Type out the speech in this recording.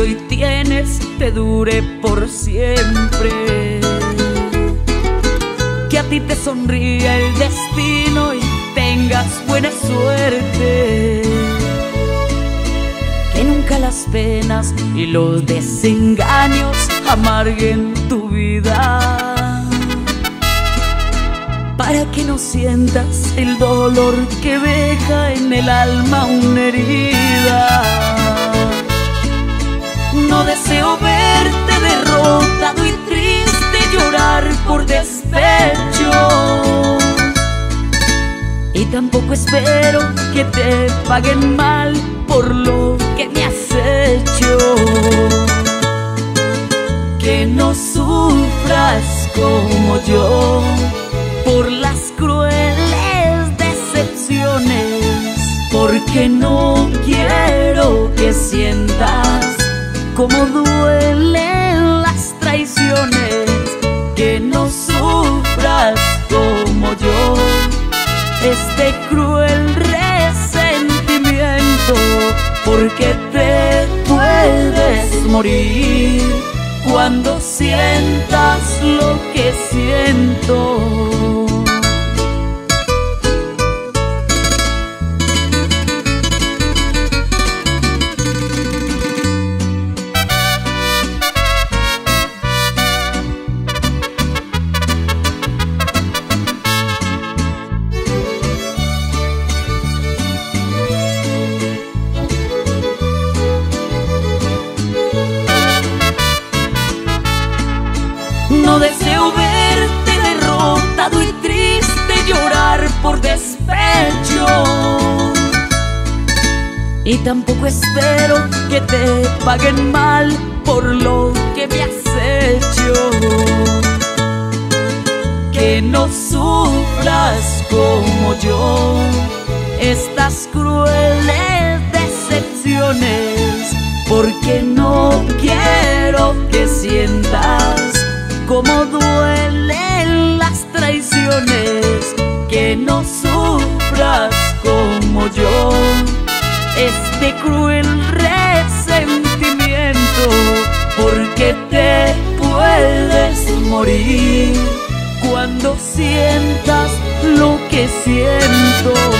que hoy tienes te dure por siempre. Que a ti te sonría el destino y tengas buena suerte. Que nunca las penas y los desengaños amarguen tu vida. Para que no sientas el dolor que deja en el alma una herida. No deseo verte derrotado y triste llorar por despecho. Y tampoco espero que te paguen mal por lo que me has hecho. Que no sufras como yo por las crueles decepciones. Porque no quiero que sientas como duelen las traiciones. Que no sufras como yo este cruel resentimiento, porque te puedes morir cuando sientas lo que Y tampoco espero que te paguen mal por lo que me has hecho. Que no sufras como yo estas crueles decepciones, porque no quiero que sientas como yo este cruel resentimiento, porque te puedes morir cuando sientas lo que siento.